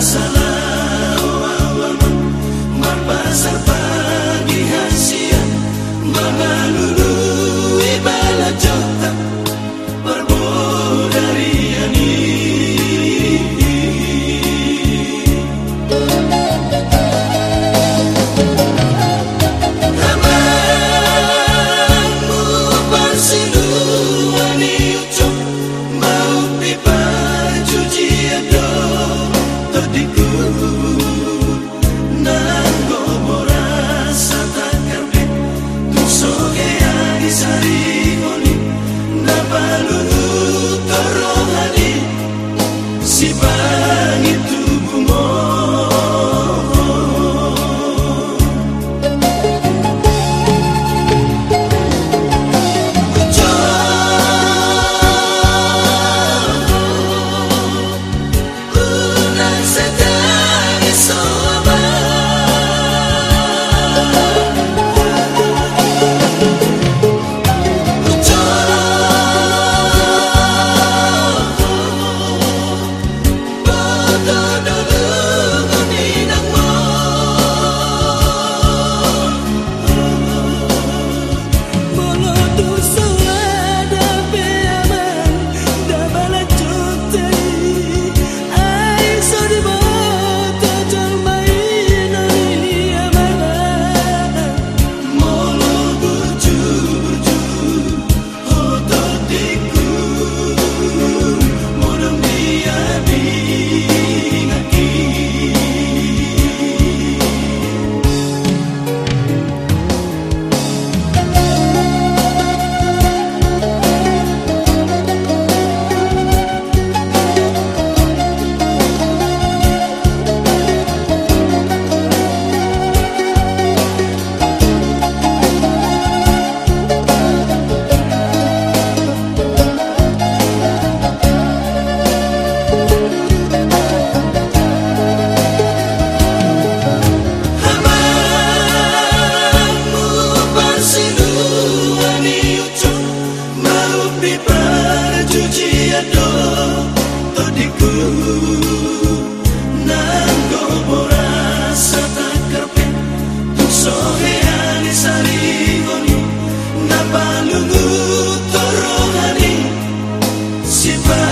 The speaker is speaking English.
Salah, goodbye.